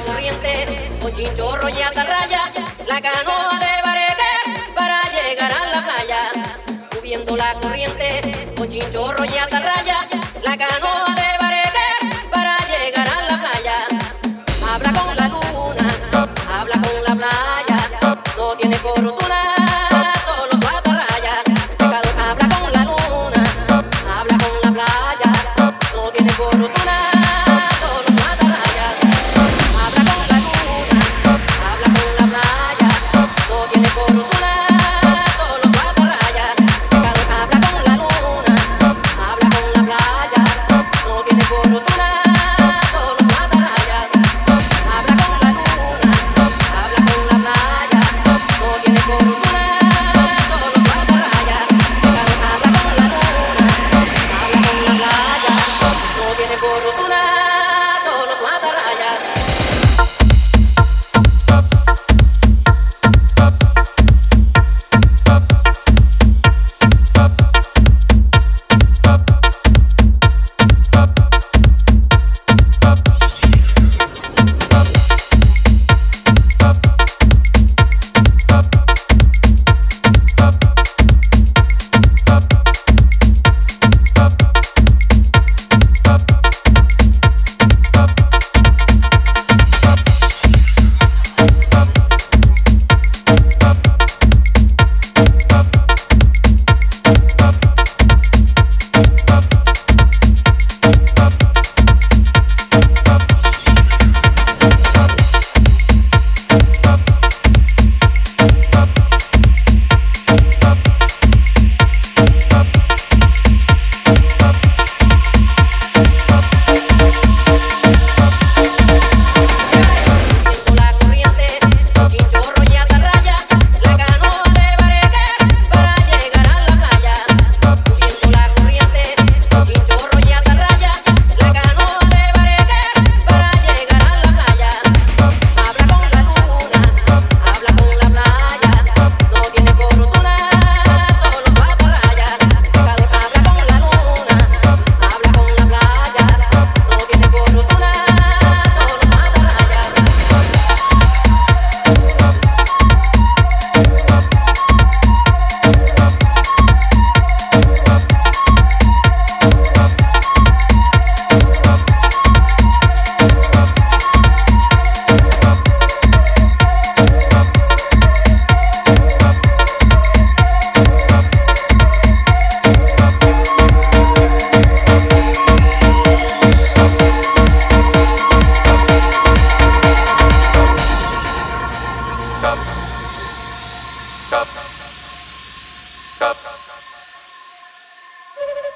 corriente, con chinchorro y atarraya, la canoa de bareque para llegar a la playa. Subiendo la corriente, con chinchorro y atarraya.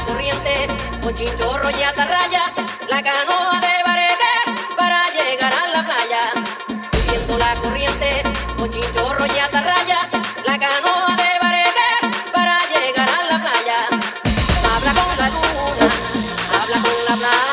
la corriente, con chinchorro y atarraya, la canoa de barete para llegar a la playa. Siguiendo la corriente, con chinchorro y atarraya, la canoa de barete para llegar a la playa. Habla con la luna, habla con la playa.